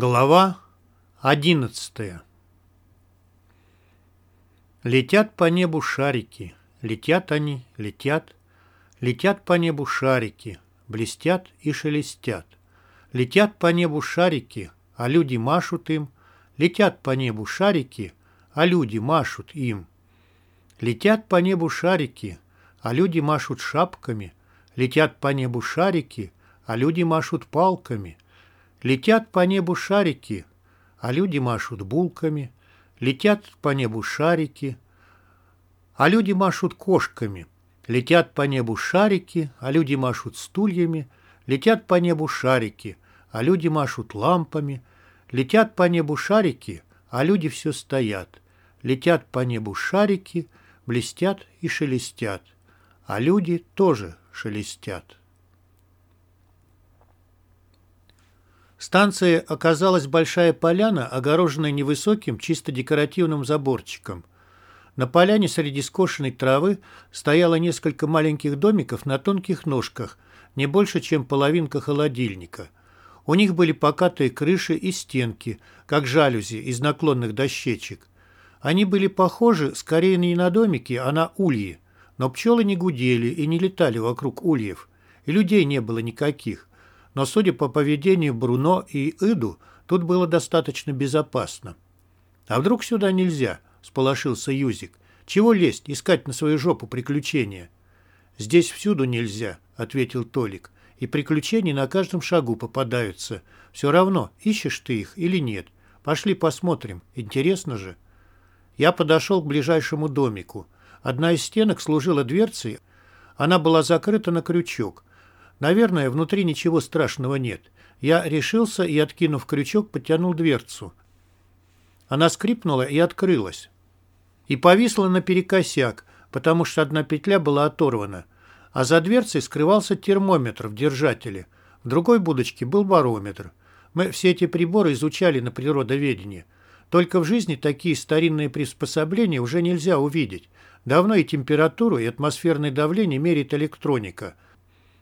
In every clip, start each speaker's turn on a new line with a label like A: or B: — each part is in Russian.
A: Глава одиннадцатая. Летят по небу шарики, летят они, летят, летят по небу шарики, блестят и шелестят. Летят по небу шарики, а люди машут им, летят по небу шарики, а люди машут им. Летят по небу шарики, а люди машут шапками, летят по небу шарики, а люди машут палками – Летят по небу шарики, а люди машут булками. Летят по небу шарики, а люди машут кошками. Летят по небу шарики, а люди машут стульями. Летят по небу шарики, а люди машут лампами. Летят по небу шарики, а люди все стоят. Летят по небу шарики, блестят и шелестят. А люди тоже шелестят. Станция оказалась большая поляна, огороженная невысоким, чисто декоративным заборчиком. На поляне среди скошенной травы стояло несколько маленьких домиков на тонких ножках, не больше, чем половинка холодильника. У них были покатые крыши и стенки, как жалюзи из наклонных дощечек. Они были похожи скорее не на домики, а на ульи, но пчелы не гудели и не летали вокруг ульев, и людей не было никаких но, судя по поведению Бруно и Иду, тут было достаточно безопасно. «А вдруг сюда нельзя?» – сполошился Юзик. «Чего лезть, искать на свою жопу приключения?» «Здесь всюду нельзя», – ответил Толик. «И приключения на каждом шагу попадаются. Все равно, ищешь ты их или нет. Пошли посмотрим. Интересно же». Я подошел к ближайшему домику. Одна из стенок служила дверцей. Она была закрыта на крючок. Наверное, внутри ничего страшного нет. Я решился и, откинув крючок, потянул дверцу. Она скрипнула и открылась. И повисла наперекосяк, потому что одна петля была оторвана. А за дверцей скрывался термометр в держателе. В другой будочке был барометр. Мы все эти приборы изучали на природоведении. Только в жизни такие старинные приспособления уже нельзя увидеть. Давно и температуру, и атмосферное давление меряет электроника –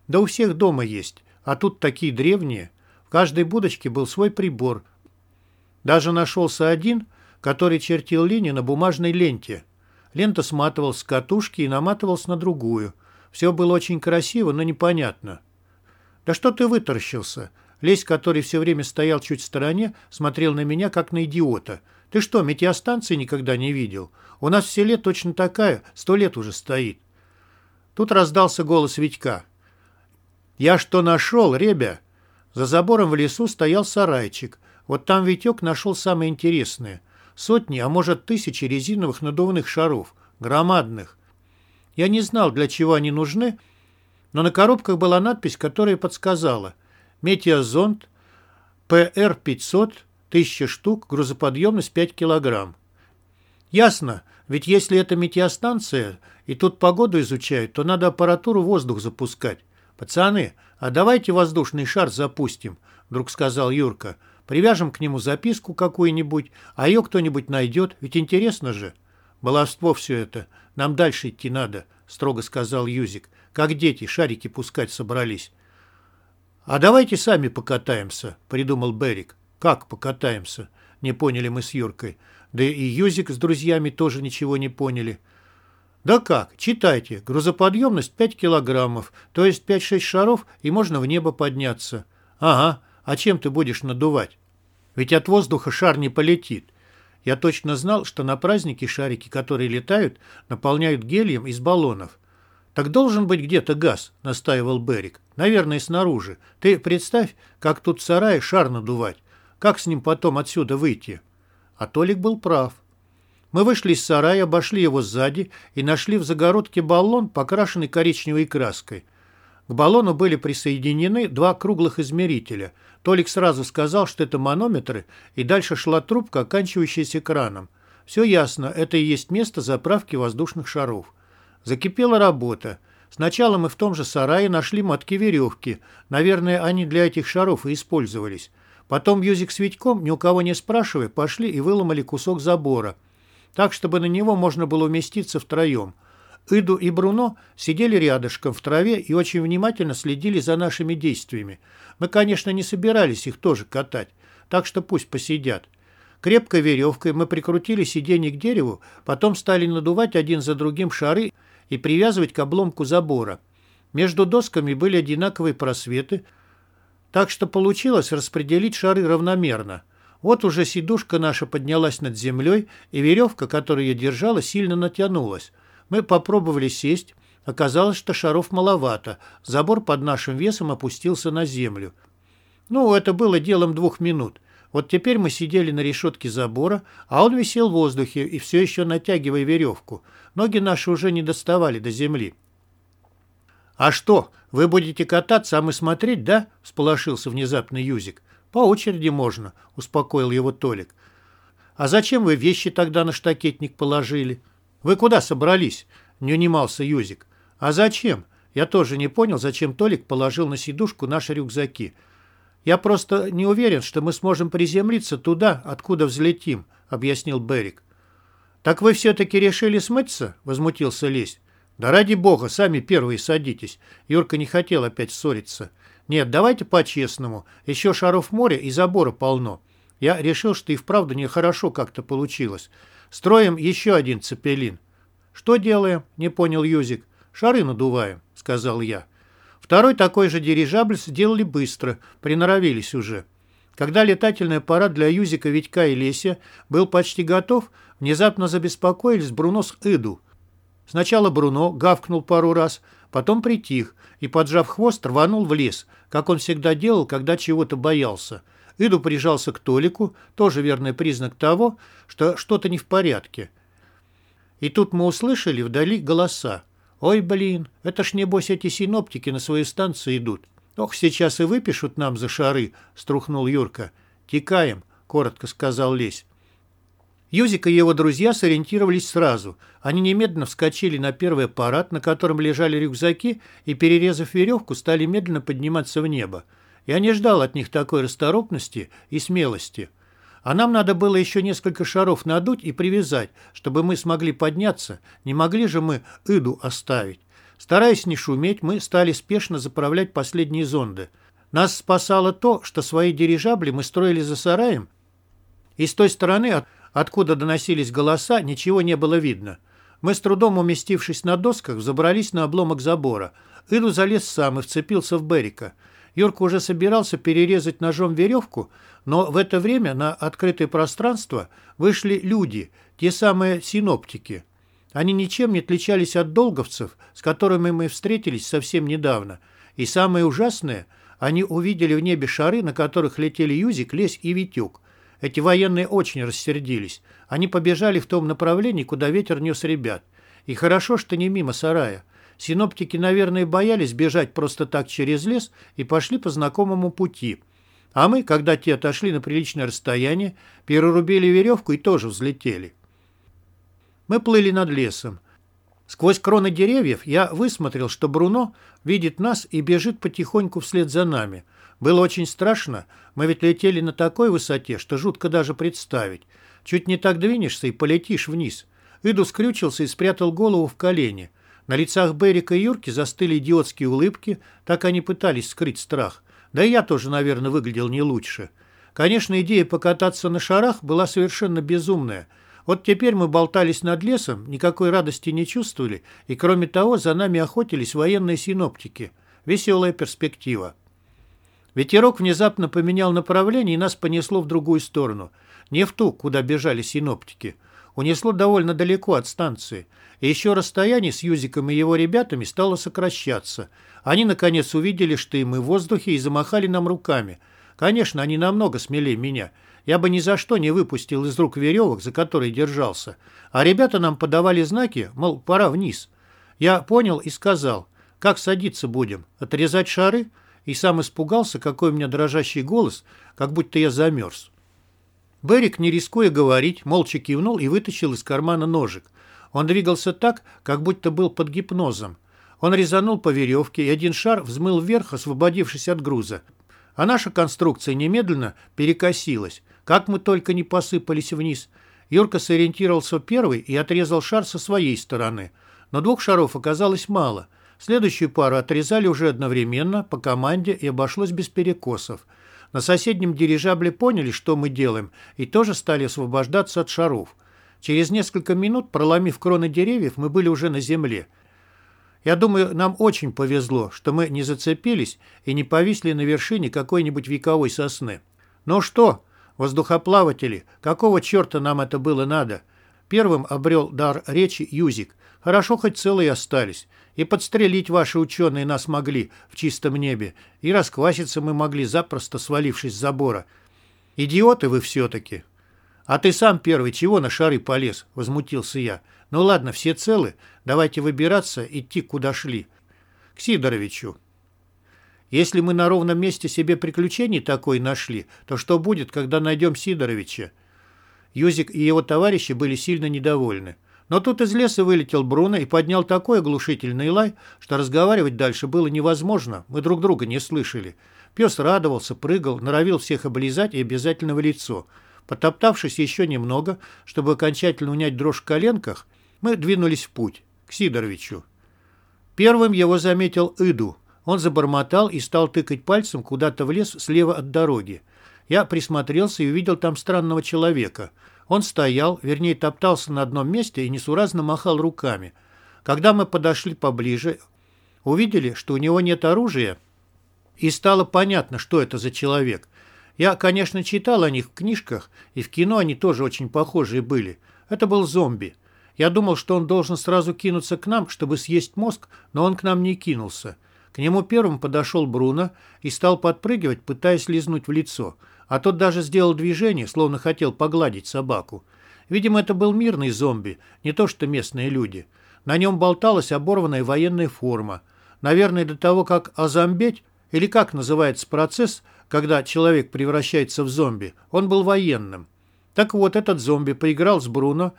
A: да у всех дома есть, а тут такие древние. В каждой будочке был свой прибор. Даже нашелся один, который чертил линии на бумажной ленте. Лента сматывалась с катушки и наматывалась на другую. Все было очень красиво, но непонятно. «Да что ты вытаращился?» Лесь, который все время стоял чуть в стороне, смотрел на меня, как на идиота. «Ты что, метеостанции никогда не видел? У нас в селе точно такая, сто лет уже стоит». Тут раздался голос Витька. «Я что нашел, ребя?» За забором в лесу стоял сарайчик. Вот там Витек нашел самое интересное. Сотни, а может тысячи резиновых надувных шаров. Громадных. Я не знал, для чего они нужны, но на коробках была надпись, которая подсказала. Метеозонд ПР-500, 1000 штук, грузоподъемность 5 килограмм. Ясно, ведь если это метеостанция, и тут погоду изучают, то надо аппаратуру воздух запускать. «Пацаны, а давайте воздушный шар запустим», — вдруг сказал Юрка. «Привяжем к нему записку какую-нибудь, а ее кто-нибудь найдет, ведь интересно же». «Баловство все это. Нам дальше идти надо», — строго сказал Юзик. «Как дети шарики пускать собрались». «А давайте сами покатаемся», — придумал Берик. «Как покатаемся?» — не поняли мы с Юркой. Да и Юзик с друзьями тоже ничего не поняли. Да как? Читайте. Грузоподъемность 5 килограммов, то есть 5-6 шаров, и можно в небо подняться. Ага. А чем ты будешь надувать? Ведь от воздуха шар не полетит. Я точно знал, что на празднике шарики, которые летают, наполняют гелием из баллонов. «Так должен быть где-то газ», — настаивал Берик. «Наверное, снаружи. Ты представь, как тут в сарае шар надувать. Как с ним потом отсюда выйти?» А Толик был прав. Мы вышли из сарая, обошли его сзади и нашли в загородке баллон, покрашенный коричневой краской. К баллону были присоединены два круглых измерителя. Толик сразу сказал, что это манометры, и дальше шла трубка, оканчивающаяся краном. Все ясно, это и есть место заправки воздушных шаров. Закипела работа. Сначала мы в том же сарае нашли мотки веревки. Наверное, они для этих шаров и использовались. Потом Юзик с Витьком, ни у кого не спрашивая, пошли и выломали кусок забора – так, чтобы на него можно было уместиться втроем. Иду и Бруно сидели рядышком в траве и очень внимательно следили за нашими действиями. Мы, конечно, не собирались их тоже катать. так что пусть посидят. Крепкой веревкой мы прикрутили сиденье к дереву, потом стали надувать один за другим шары и привязывать к обломку забора. Между досками были одинаковые просветы, так что получилось распределить шары равномерно. Вот уже сидушка наша поднялась над землей, и веревка, которая ее держала, сильно натянулась. Мы попробовали сесть. Оказалось, что шаров маловато. Забор под нашим весом опустился на землю. Ну, это было делом двух минут. Вот теперь мы сидели на решетке забора, а он висел в воздухе и все еще натягивая веревку. Ноги наши уже не доставали до земли. «А что, вы будете кататься, а мы смотреть, да?» – сполошился внезапно Юзик. «По очереди можно», – успокоил его Толик. «А зачем вы вещи тогда на штакетник положили?» «Вы куда собрались?» – не унимался Юзик. «А зачем?» Я тоже не понял, зачем Толик положил на сидушку наши рюкзаки. «Я просто не уверен, что мы сможем приземлиться туда, откуда взлетим», — объяснил Берик. «Так вы все-таки решили смыться?» — возмутился Лесь. «Да ради бога, сами первые садитесь». Юрка не хотел опять ссориться. «Нет, давайте по-честному. Еще шаров море и забора полно. Я решил, что и вправду нехорошо как-то получилось. Строим еще один цепелин». «Что делаем?» — не понял Юзик. «Шары надуваем», — сказал я. Второй такой же дирижабль сделали быстро, приноровились уже. Когда летательный аппарат для Юзика, Витька и Леся был почти готов, внезапно забеспокоились Бруно с Иду. Сначала Бруно гавкнул пару раз, потом притих и, поджав хвост, рванул в лес, как он всегда делал, когда чего-то боялся. Иду прижался к Толику, тоже верный признак того, что что-то не в порядке. И тут мы услышали вдали голоса. «Ой, блин, это ж небось эти синоптики на свою станцию идут. Ох, сейчас и выпишут нам за шары», — струхнул Юрка. «Текаем», — коротко сказал Лесь. Юзик и его друзья сориентировались сразу. Они немедленно вскочили на первый аппарат, на котором лежали рюкзаки, и, перерезав веревку, стали медленно подниматься в небо. Я не ждал от них такой расторопности и смелости. А нам надо было еще несколько шаров надуть и привязать, чтобы мы смогли подняться. Не могли же мы Иду оставить. Стараясь не шуметь, мы стали спешно заправлять последние зонды. Нас спасало то, что свои дирижабли мы строили за сараем, и с той стороны, откуда доносились голоса, ничего не было видно. Мы с трудом уместившись на досках, забрались на обломок забора. Иду залез сам и вцепился в Берика. Юрка уже собирался перерезать ножом веревку, но в это время на открытое пространство вышли люди, те самые синоптики. Они ничем не отличались от долговцев, с которыми мы встретились совсем недавно. И самое ужасное, они увидели в небе шары, на которых летели Юзик, Лесь и Витюк. Эти военные очень рассердились. Они побежали в том направлении, куда ветер нес ребят. И хорошо, что не мимо сарая. Синоптики, наверное, боялись бежать просто так через лес и пошли по знакомому пути. А мы, когда те отошли на приличное расстояние, перерубили веревку и тоже взлетели. Мы плыли над лесом. Сквозь кроны деревьев я высмотрел, что Бруно видит нас и бежит потихоньку вслед за нами. Было очень страшно. Мы ведь летели на такой высоте, что жутко даже представить. Чуть не так двинешься и полетишь вниз. Иду скрючился и спрятал голову в колени. На лицах Берика и Юрки застыли идиотские улыбки, так они пытались скрыть страх. Да и я тоже, наверное, выглядел не лучше. Конечно, идея покататься на шарах была совершенно безумная. Вот теперь мы болтались над лесом, никакой радости не чувствовали, и кроме того, за нами охотились военные синоптики. Веселая перспектива. Ветерок внезапно поменял направление, и нас понесло в другую сторону. Не в ту, куда бежали синоптики. Унесло довольно далеко от станции и еще расстояние с Юзиком и его ребятами стало сокращаться. Они, наконец, увидели, что и мы в воздухе, и замахали нам руками. Конечно, они намного смелее меня. Я бы ни за что не выпустил из рук веревок, за которые держался. А ребята нам подавали знаки, мол, пора вниз. Я понял и сказал, как садиться будем, отрезать шары? И сам испугался, какой у меня дрожащий голос, как будто я замерз. Берик, не рискуя говорить, молча кивнул и вытащил из кармана ножик. Он двигался так, как будто был под гипнозом. Он резанул по веревке, и один шар взмыл вверх, освободившись от груза. А наша конструкция немедленно перекосилась. Как мы только не посыпались вниз. Юрка сориентировался первый и отрезал шар со своей стороны. Но двух шаров оказалось мало. Следующую пару отрезали уже одновременно, по команде, и обошлось без перекосов. На соседнем дирижабле поняли, что мы делаем, и тоже стали освобождаться от шаров. Через несколько минут, проломив кроны деревьев, мы были уже на земле. Я думаю, нам очень повезло, что мы не зацепились и не повисли на вершине какой-нибудь вековой сосны. Ну что, воздухоплаватели, какого черта нам это было надо? Первым обрел дар речи Юзик. Хорошо, хоть целые остались. И подстрелить ваши ученые нас могли в чистом небе. И раскваситься мы могли, запросто свалившись с забора. Идиоты вы все-таки. А ты сам первый чего на шары полез? Возмутился я. Ну ладно, все целы. Давайте выбираться, идти куда шли. К Сидоровичу. Если мы на ровном месте себе приключений такой нашли, то что будет, когда найдем Сидоровича? Юзик и его товарищи были сильно недовольны. Но тут из леса вылетел Бруно и поднял такой оглушительный лай, что разговаривать дальше было невозможно, мы друг друга не слышали. Пес радовался, прыгал, норовил всех облизать и обязательно в лицо. Потоптавшись еще немного, чтобы окончательно унять дрожь в коленках, мы двинулись в путь, к Сидоровичу. Первым его заметил Иду. Он забормотал и стал тыкать пальцем куда-то в лес слева от дороги. Я присмотрелся и увидел там странного человека – он стоял, вернее, топтался на одном месте и несуразно махал руками. Когда мы подошли поближе, увидели, что у него нет оружия, и стало понятно, что это за человек. Я, конечно, читал о них в книжках, и в кино они тоже очень похожие были. Это был зомби. Я думал, что он должен сразу кинуться к нам, чтобы съесть мозг, но он к нам не кинулся. К нему первым подошел Бруно и стал подпрыгивать, пытаясь лизнуть в лицо – а тот даже сделал движение, словно хотел погладить собаку. Видимо, это был мирный зомби, не то что местные люди. На нем болталась оборванная военная форма. Наверное, до того, как озомбеть, или как называется процесс, когда человек превращается в зомби, он был военным. Так вот, этот зомби поиграл с Бруно,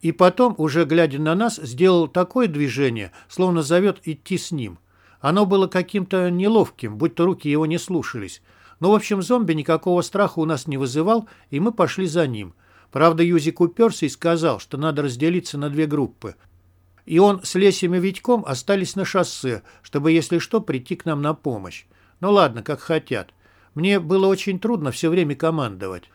A: и потом, уже глядя на нас, сделал такое движение, словно зовет идти с ним. Оно было каким-то неловким, будто руки его не слушались. Но, в общем, зомби никакого страха у нас не вызывал, и мы пошли за ним. Правда, Юзик уперся и сказал, что надо разделиться на две группы. И он с Лесем и Витьком остались на шоссе, чтобы, если что, прийти к нам на помощь. Ну ладно, как хотят. Мне было очень трудно все время командовать.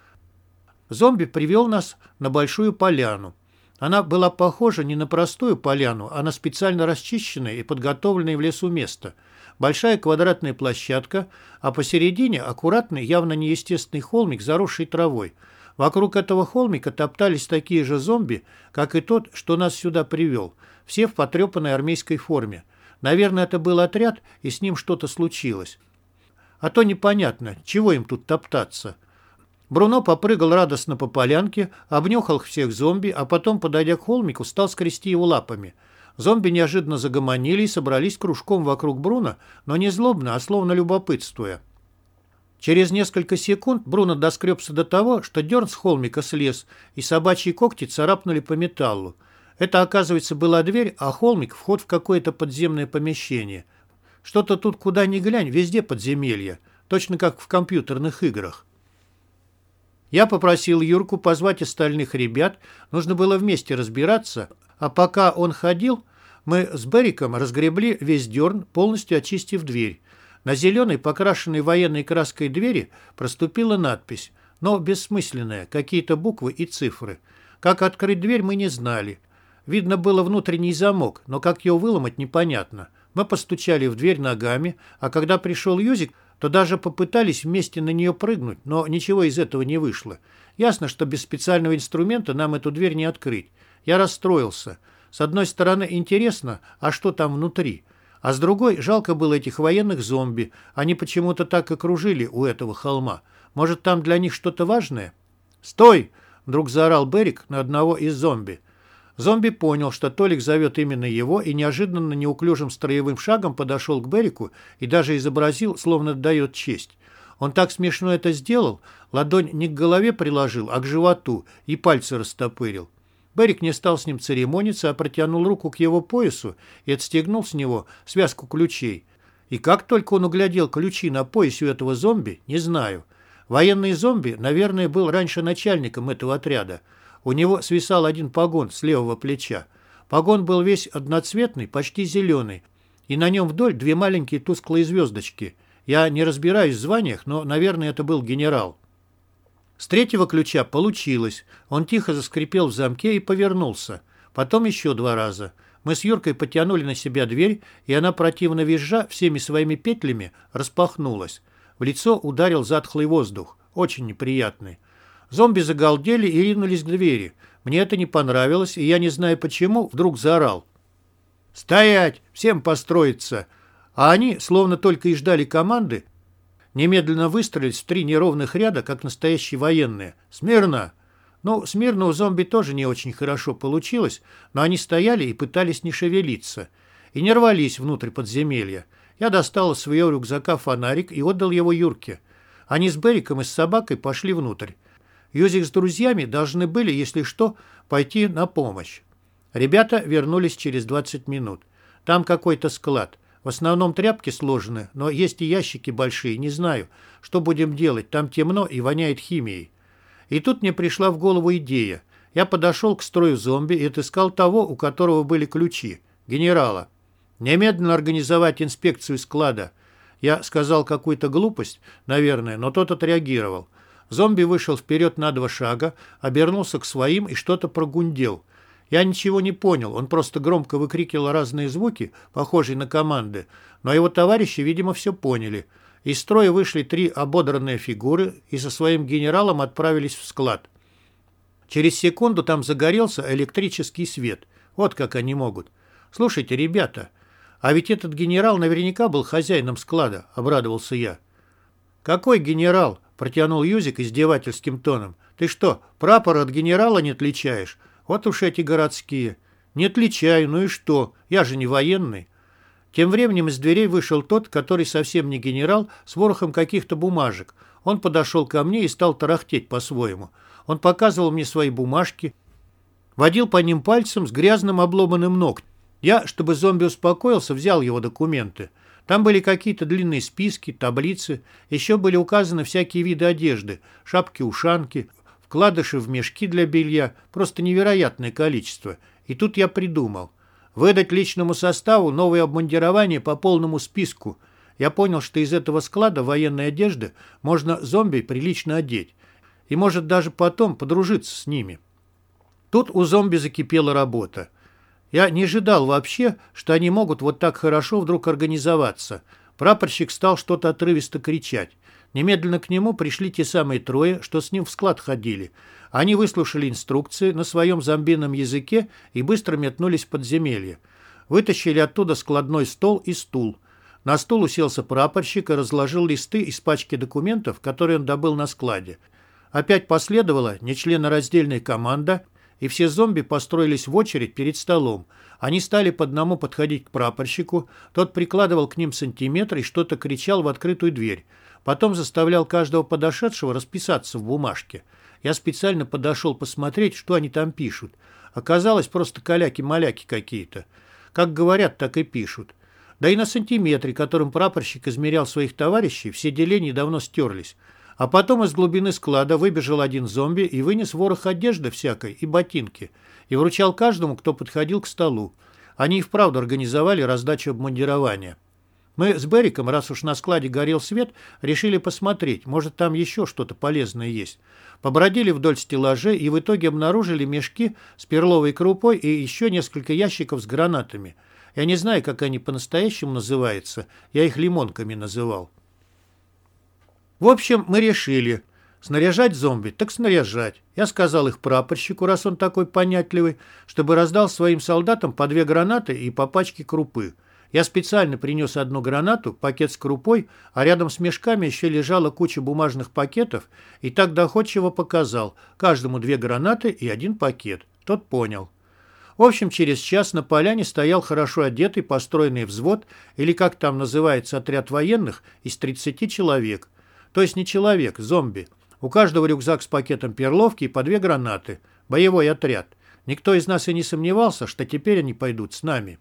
A: Зомби привел нас на большую поляну. Она была похожа не на простую поляну, а на специально расчищенное и подготовленное в лесу место – большая квадратная площадка, а посередине аккуратный, явно неестественный холмик, заросший травой. Вокруг этого холмика топтались такие же зомби, как и тот, что нас сюда привел, все в потрепанной армейской форме. Наверное, это был отряд, и с ним что-то случилось. А то непонятно, чего им тут топтаться. Бруно попрыгал радостно по полянке, обнюхал всех зомби, а потом, подойдя к холмику, стал скрести его лапами – Зомби неожиданно загомонили и собрались кружком вокруг Бруно, но не злобно, а словно любопытствуя. Через несколько секунд Бруно доскребся до того, что дерн с холмика слез, и собачьи когти царапнули по металлу. Это, оказывается, была дверь, а холмик — вход в какое-то подземное помещение. Что-то тут куда ни глянь, везде подземелье, точно как в компьютерных играх. Я попросил Юрку позвать остальных ребят, нужно было вместе разбираться, а пока он ходил, мы с Бериком разгребли весь дерн, полностью очистив дверь. На зеленой, покрашенной военной краской двери проступила надпись, но бессмысленная, какие-то буквы и цифры. Как открыть дверь, мы не знали. Видно было внутренний замок, но как его выломать, непонятно. Мы постучали в дверь ногами, а когда пришел Юзик, то даже попытались вместе на нее прыгнуть, но ничего из этого не вышло. Ясно, что без специального инструмента нам эту дверь не открыть. Я расстроился. С одной стороны, интересно, а что там внутри? А с другой, жалко было этих военных зомби. Они почему-то так и кружили у этого холма. Может, там для них что-то важное? «Стой!» — вдруг заорал Берик на одного из зомби. Зомби понял, что Толик зовет именно его, и неожиданно неуклюжим строевым шагом подошел к Берику и даже изобразил, словно дает честь. Он так смешно это сделал, ладонь не к голове приложил, а к животу, и пальцы растопырил. Берик не стал с ним церемониться, а протянул руку к его поясу и отстегнул с него связку ключей. И как только он углядел ключи на поясе у этого зомби, не знаю. Военный зомби, наверное, был раньше начальником этого отряда. У него свисал один погон с левого плеча. Погон был весь одноцветный, почти зеленый, и на нем вдоль две маленькие тусклые звездочки. Я не разбираюсь в званиях, но, наверное, это был генерал. С третьего ключа получилось. Он тихо заскрипел в замке и повернулся. Потом еще два раза. Мы с Юркой потянули на себя дверь, и она, противно визжа, всеми своими петлями распахнулась. В лицо ударил затхлый воздух, очень неприятный. Зомби загалдели и ринулись к двери. Мне это не понравилось, и я, не знаю почему, вдруг заорал. «Стоять! Всем построиться!» А они, словно только и ждали команды, немедленно выстроились в три неровных ряда, как настоящие военные. «Смирно!» Ну, смирно у зомби тоже не очень хорошо получилось, но они стояли и пытались не шевелиться. И не рвались внутрь подземелья. Я достал из своего рюкзака фонарик и отдал его Юрке. Они с Бериком и с собакой пошли внутрь. Юзик с друзьями должны были, если что, пойти на помощь. Ребята вернулись через 20 минут. Там какой-то склад. В основном тряпки сложены, но есть и ящики большие, не знаю, что будем делать, там темно и воняет химией. И тут мне пришла в голову идея. Я подошел к строю зомби и отыскал того, у которого были ключи, генерала. Немедленно организовать инспекцию склада. Я сказал какую-то глупость, наверное, но тот отреагировал. Зомби вышел вперед на два шага, обернулся к своим и что-то прогундел. Я ничего не понял, он просто громко выкрикивал разные звуки, похожие на команды, но его товарищи, видимо, все поняли. Из строя вышли три ободранные фигуры и со своим генералом отправились в склад. Через секунду там загорелся электрический свет. Вот как они могут. «Слушайте, ребята, а ведь этот генерал наверняка был хозяином склада», — обрадовался я. «Какой генерал?» — протянул Юзик издевательским тоном. «Ты что, прапор от генерала не отличаешь? Вот уж эти городские». «Не отличаю, ну и что? Я же не военный». Тем временем из дверей вышел тот, который совсем не генерал, с ворохом каких-то бумажек. Он подошел ко мне и стал тарахтеть по-своему. Он показывал мне свои бумажки, водил по ним пальцем с грязным обломанным ногтем. Я, чтобы зомби успокоился, взял его документы. Там были какие-то длинные списки, таблицы, еще были указаны всякие виды одежды, шапки-ушанки, вкладыши в мешки для белья, просто невероятное количество. И тут я придумал. Выдать личному составу новое обмундирование по полному списку. Я понял, что из этого склада военной одежды можно зомби прилично одеть. И может даже потом подружиться с ними. Тут у зомби закипела работа. Я не ожидал вообще, что они могут вот так хорошо вдруг организоваться. Прапорщик стал что-то отрывисто кричать. Немедленно к нему пришли те самые трое, что с ним в склад ходили. Они выслушали инструкции на своем зомбином языке и быстро метнулись в подземелье. Вытащили оттуда складной стол и стул. На стул уселся прапорщик и разложил листы из пачки документов, которые он добыл на складе. Опять последовала нечленораздельная команда – и все зомби построились в очередь перед столом. Они стали по одному подходить к прапорщику, тот прикладывал к ним сантиметр и что-то кричал в открытую дверь. Потом заставлял каждого подошедшего расписаться в бумажке. Я специально подошел посмотреть, что они там пишут. Оказалось, просто каляки-маляки какие-то. Как говорят, так и пишут. Да и на сантиметре, которым прапорщик измерял своих товарищей, все деления давно стерлись. А потом из глубины склада выбежал один зомби и вынес ворох одежды всякой и ботинки, и вручал каждому, кто подходил к столу. Они и вправду организовали раздачу обмундирования. Мы с Бериком, раз уж на складе горел свет, решили посмотреть, может там еще что-то полезное есть. Побродили вдоль стеллажей и в итоге обнаружили мешки с перловой крупой и еще несколько ящиков с гранатами. Я не знаю, как они по-настоящему называются, я их лимонками называл. В общем, мы решили. Снаряжать зомби, так снаряжать. Я сказал их прапорщику, раз он такой понятливый, чтобы раздал своим солдатам по две гранаты и по пачке крупы. Я специально принес одну гранату, пакет с крупой, а рядом с мешками еще лежала куча бумажных пакетов, и так доходчиво показал, каждому две гранаты и один пакет. Тот понял. В общем, через час на поляне стоял хорошо одетый построенный взвод, или как там называется отряд военных, из 30 человек – то есть не человек, зомби. У каждого рюкзак с пакетом перловки и по две гранаты. Боевой отряд. Никто из нас и не сомневался, что теперь они пойдут с нами.